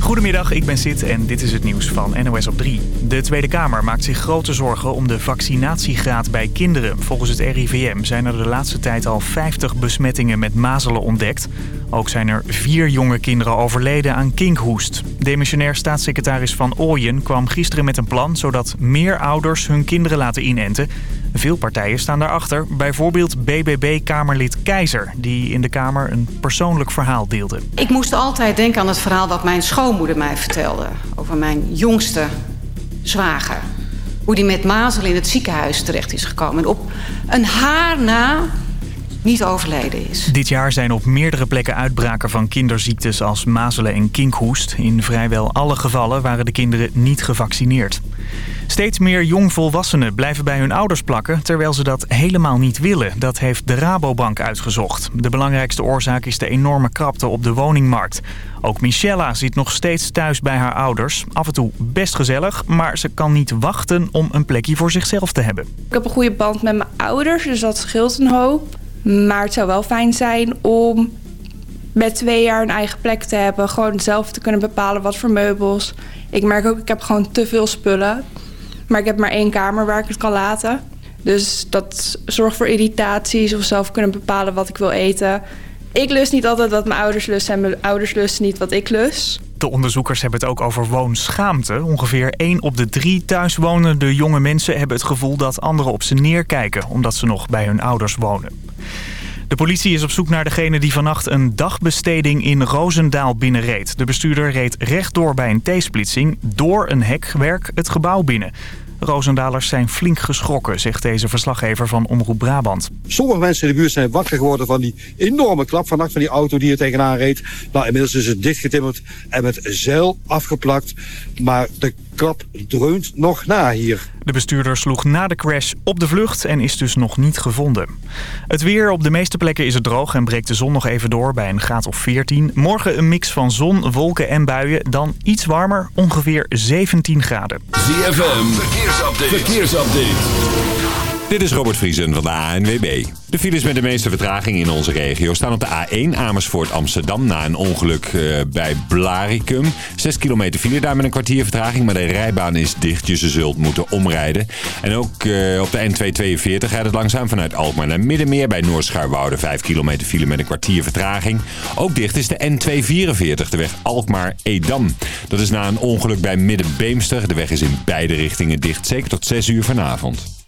Goedemiddag, ik ben Sid en dit is het nieuws van NOS op 3. De Tweede Kamer maakt zich grote zorgen om de vaccinatiegraad bij kinderen. Volgens het RIVM zijn er de laatste tijd al 50 besmettingen met mazelen ontdekt. Ook zijn er vier jonge kinderen overleden aan kinkhoest. Demissionair staatssecretaris Van Ooyen kwam gisteren met een plan... zodat meer ouders hun kinderen laten inenten. Veel partijen staan daarachter. Bijvoorbeeld BBB-Kamerlid Keizer... die in de Kamer een persoonlijk verhaal deelde. Ik moest altijd denken aan het verhaal wat mijn schoonmoeder mij vertelde... over mijn jongste zwager. Hoe die met mazelen in het ziekenhuis terecht is gekomen. En op een haar na niet overleden is. Dit jaar zijn op meerdere plekken uitbraken van kinderziektes als mazelen en kinkhoest. In vrijwel alle gevallen waren de kinderen niet gevaccineerd. Steeds meer jongvolwassenen blijven bij hun ouders plakken... terwijl ze dat helemaal niet willen. Dat heeft de Rabobank uitgezocht. De belangrijkste oorzaak is de enorme krapte op de woningmarkt. Ook Michella zit nog steeds thuis bij haar ouders. Af en toe best gezellig, maar ze kan niet wachten om een plekje voor zichzelf te hebben. Ik heb een goede band met mijn ouders, dus dat scheelt een hoop. Maar het zou wel fijn zijn om met twee jaar een eigen plek te hebben. Gewoon zelf te kunnen bepalen wat voor meubels. Ik merk ook, ik heb gewoon te veel spullen. Maar ik heb maar één kamer waar ik het kan laten. Dus dat zorgt voor irritaties of zelf kunnen bepalen wat ik wil eten. Ik lust niet altijd wat mijn ouders lusten en mijn ouders lusten niet wat ik lust. De onderzoekers hebben het ook over woonschaamte. Ongeveer 1 op de 3 thuiswonende jonge mensen hebben het gevoel dat anderen op ze neerkijken... omdat ze nog bij hun ouders wonen. De politie is op zoek naar degene die vannacht een dagbesteding in Roosendaal binnenreed. De bestuurder reed rechtdoor bij een T-splitsing door een hekwerk het gebouw binnen. Roosendalers zijn flink geschrokken, zegt deze verslaggever van Omroep Brabant. Sommige mensen in de buurt zijn wakker geworden van die enorme klap vannacht van die auto die er tegenaan reed. Nou, inmiddels is het dichtgetimmerd en met zeil afgeplakt. Maar de klap dreunt nog na hier. De bestuurder sloeg na de crash op de vlucht en is dus nog niet gevonden. Het weer op de meeste plekken is het droog en breekt de zon nog even door bij een graad of 14. Morgen een mix van zon, wolken en buien, dan iets warmer, ongeveer 17 graden. ZFM, verkeersupdate. verkeersupdate. Dit is Robert Vriesen van de ANWB. De files met de meeste vertraging in onze regio staan op de A1 Amersfoort Amsterdam... na een ongeluk eh, bij Blaricum. 6 kilometer file daar met een kwartier vertraging... maar de rijbaan is dicht, dus je zult moeten omrijden. En ook uh, op de N242 rijdt het langzaam vanuit Alkmaar naar Middenmeer... bij Noordschuirwoude 5 kilometer file met een kwartier vertraging. Ook dicht is de N244, de weg Alkmaar-Edam. Dat is na een ongeluk bij Middenbeemster. De weg is in beide richtingen dicht, zeker tot 6 uur vanavond.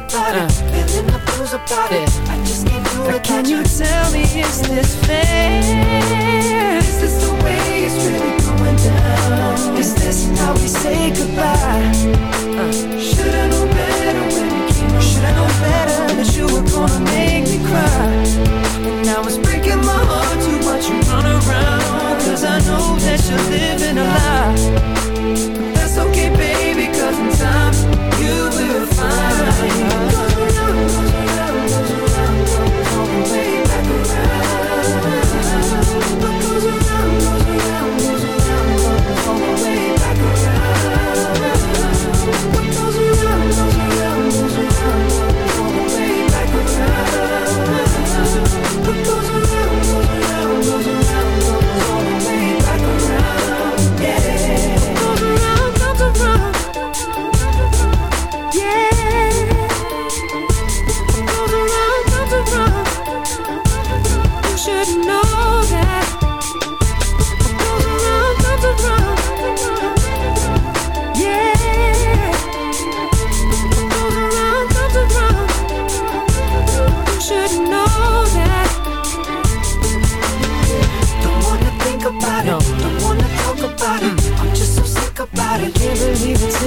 blues about it, feeling the blues about it. I just can't do it. Can you tell me is this fair? Is this the way it's really going down? Is this how we say goodbye? Uh. Should I know better when you came? Around? Should I know better that you were gonna make me cry? And now it's breaking my heart to watch you run around. 'Cause I know that you're living a lie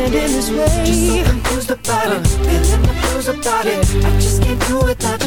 In this way. Just so confused about it, feeling confused about it. I just can't do without you.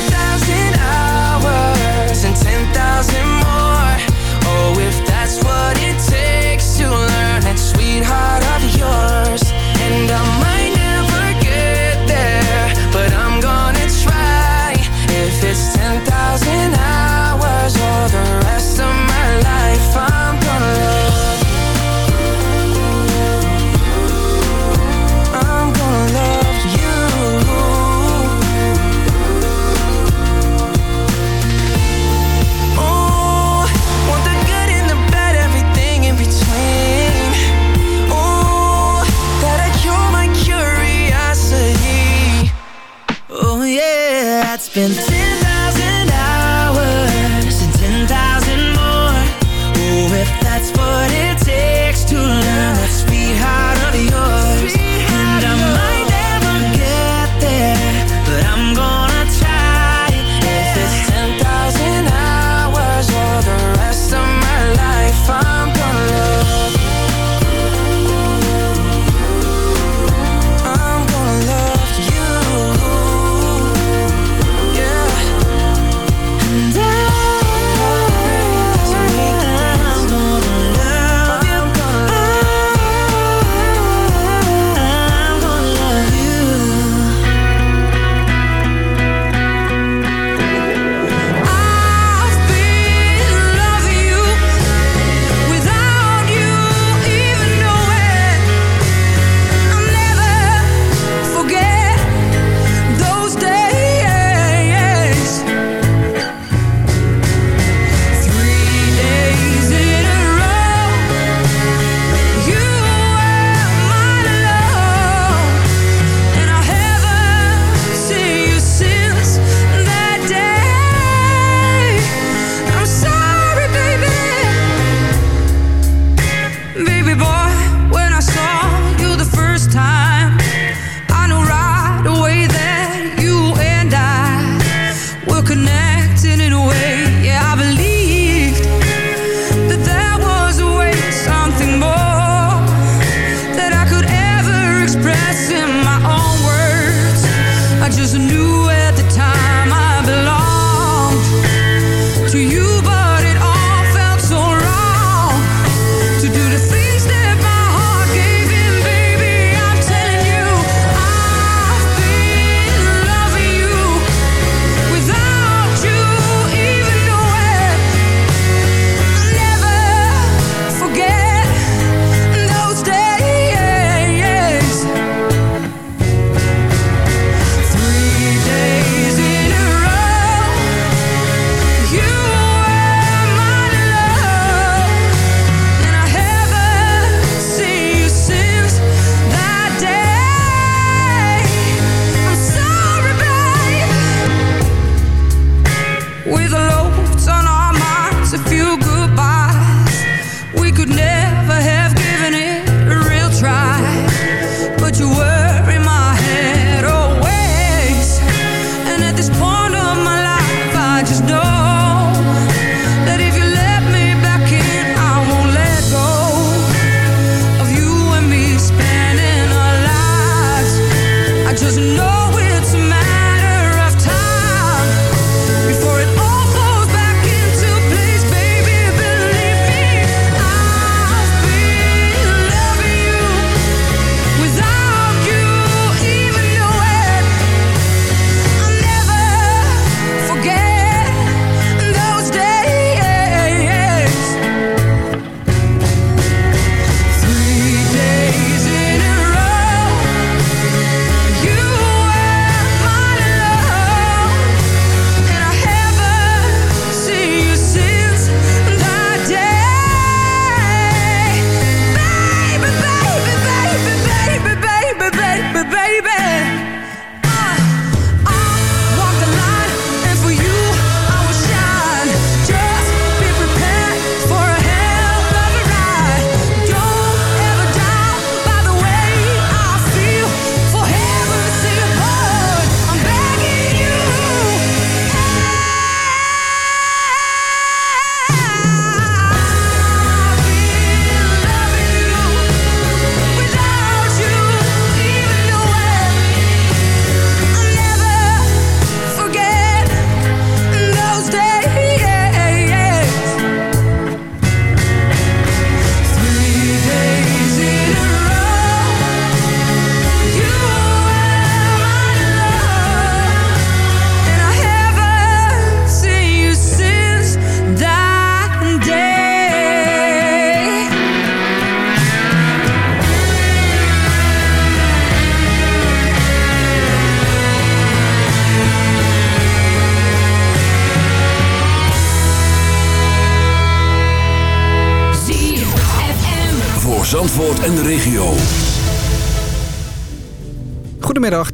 spent just knew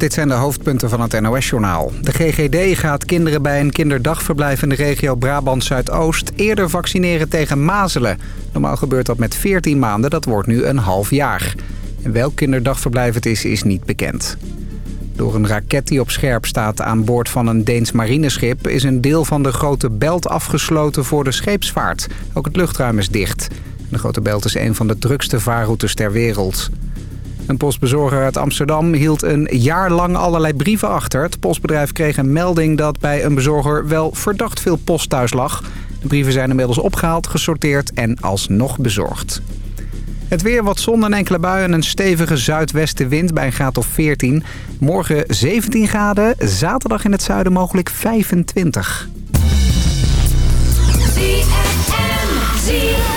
dit zijn de hoofdpunten van het NOS-journaal. De GGD gaat kinderen bij een kinderdagverblijf in de regio Brabant-Zuidoost... eerder vaccineren tegen mazelen. Normaal gebeurt dat met 14 maanden, dat wordt nu een half jaar. En welk kinderdagverblijf het is, is niet bekend. Door een raket die op scherp staat aan boord van een Deens marineschip... is een deel van de Grote Belt afgesloten voor de scheepsvaart. Ook het luchtruim is dicht. De Grote Belt is een van de drukste vaarroutes ter wereld. Een postbezorger uit Amsterdam hield een jaar lang allerlei brieven achter. Het postbedrijf kreeg een melding dat bij een bezorger wel verdacht veel post thuis lag. De brieven zijn inmiddels opgehaald, gesorteerd en alsnog bezorgd. Het weer, wat zon en enkele buien en een stevige zuidwestenwind bij een graad of 14. Morgen 17 graden, zaterdag in het zuiden mogelijk 25. What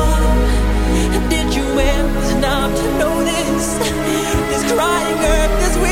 Stop to notice this crying earth, this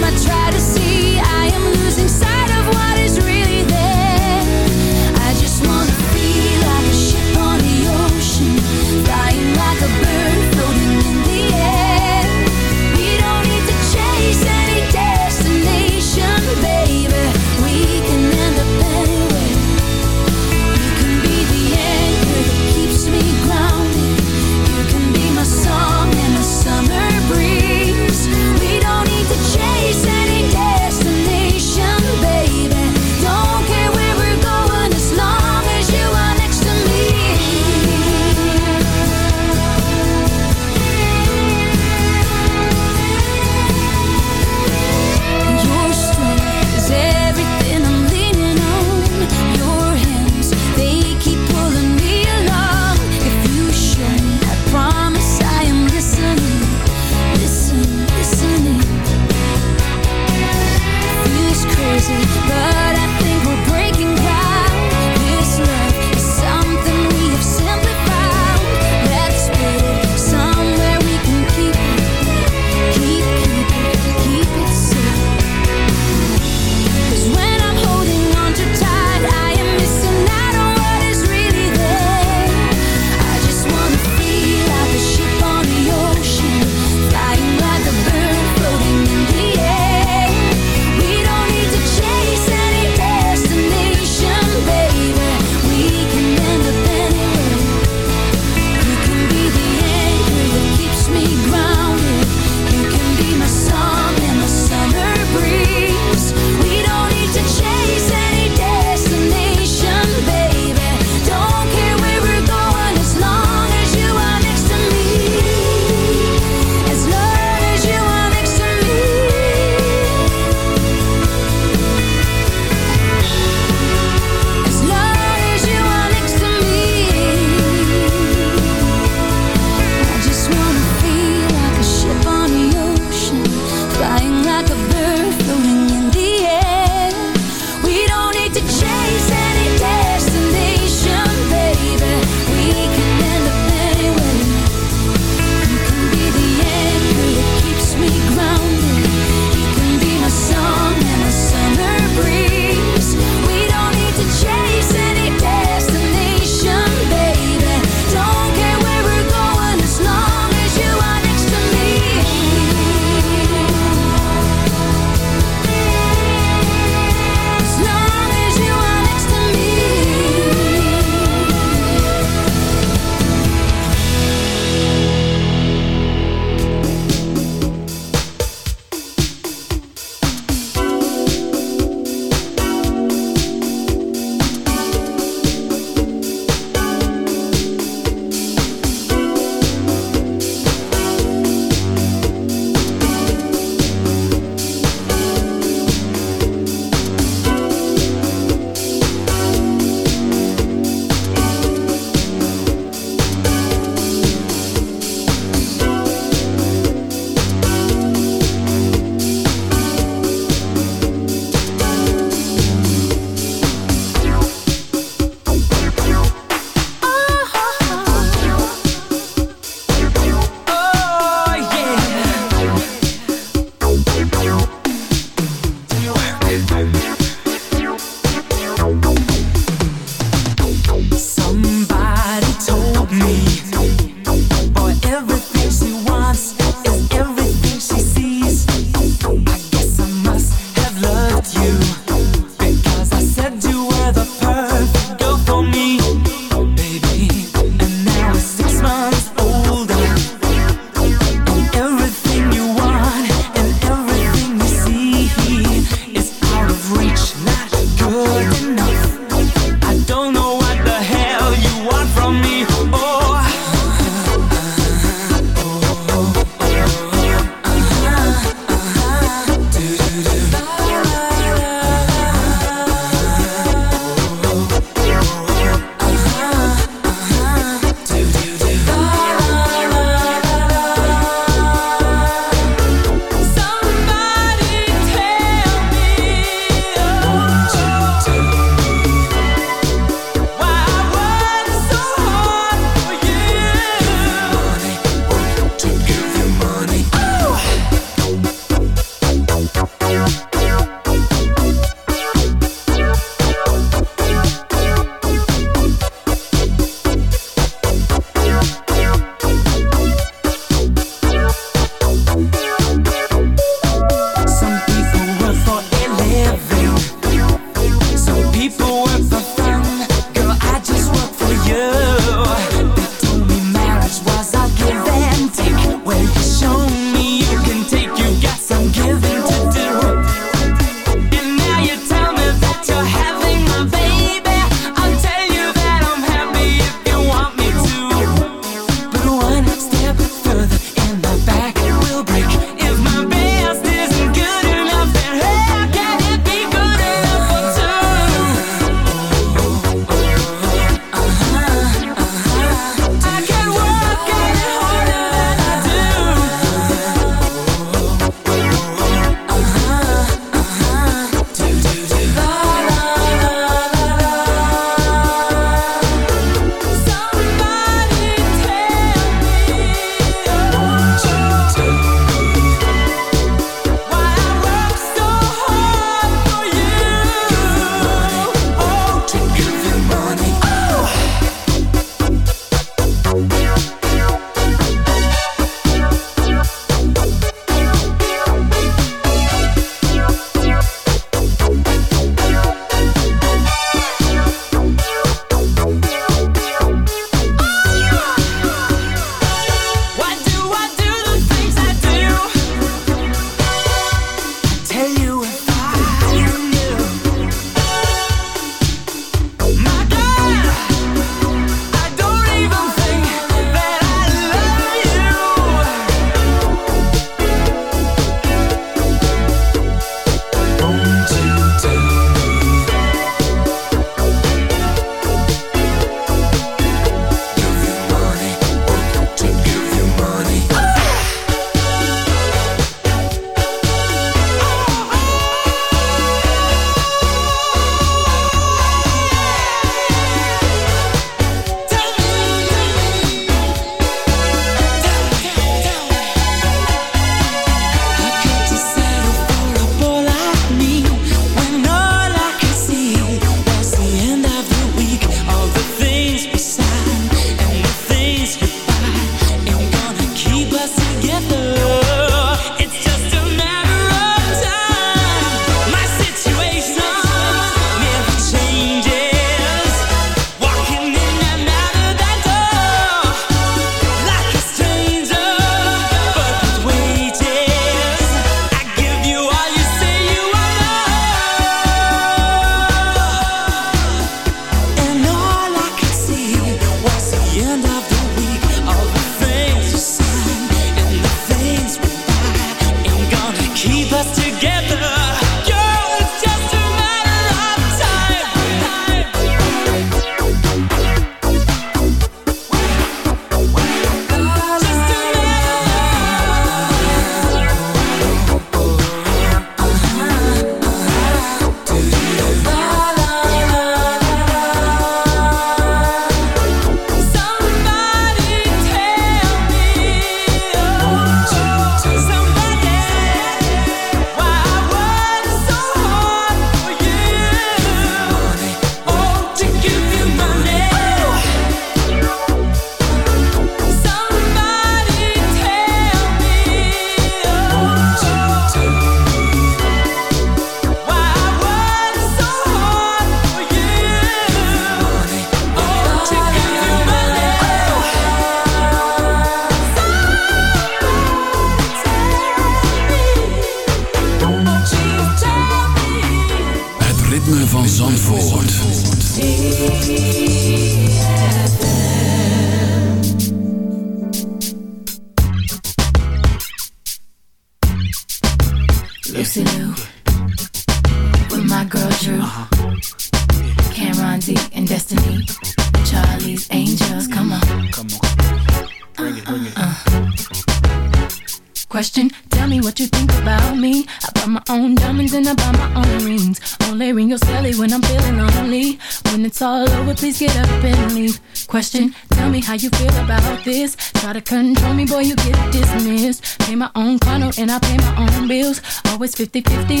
50 50.